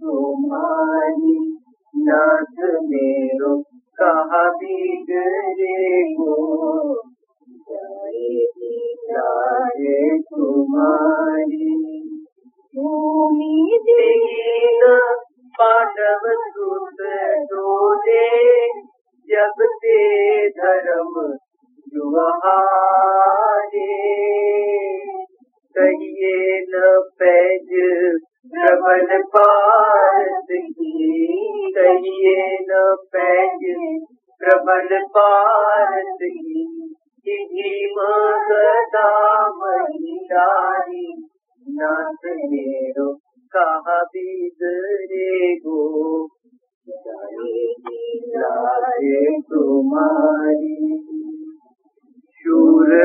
तुम्हारी नाथ मेरो कहा बिगड़े गो जाएगी नारे तुम्हारी भूमि दीन पांडव सुत डोले जब ते धर्म कहिए न पैज प्रबल पारस की कहिए न पैज प्रबल पारस की कि भीम गदा महिलारी नाथ मेरो कहा बिगड़े गो जाएगी लाजे तुम्हारी शूर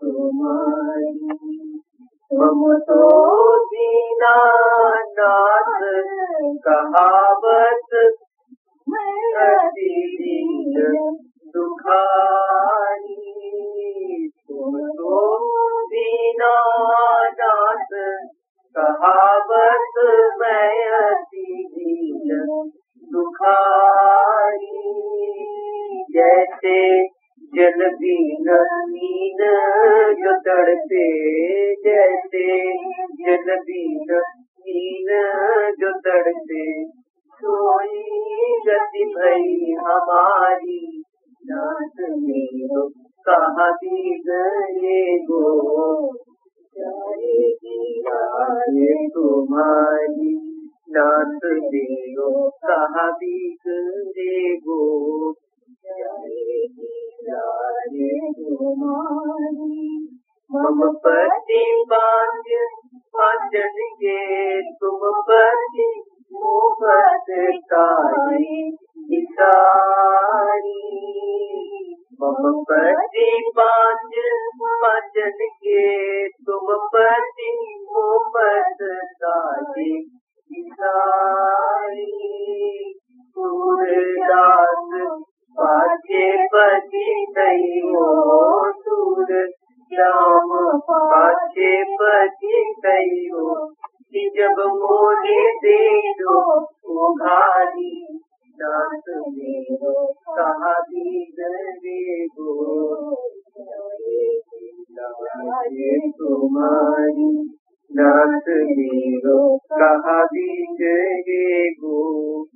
Almighty, Mamutoji Nanat Kahavat Kativinda Dukhani Mamutoji Nanat Kahavat Mayativinda Dukhani Jaise Dina Nath कहावत मैं अति दीन दुखारी जैसे जल बीन मीन जो तड़पे जैसे जल बीन मीन जो तड़पे सोई गति भई हमारी नाथ मेरो कहा बिगड़े गो जाएगी राय तुम्हारी नाथ मेरो कहा बिगड़े गो कुमारी मम पति बांझ बांझन गे तुम पति मोहतारी मम पति बांझ बांझन पाछे पति कहियो, कि जब मोरे देखो उघारी दास मेरो, कहा दीद देगो लागे तुम्हारी दास मेरो, कहा दीद देगो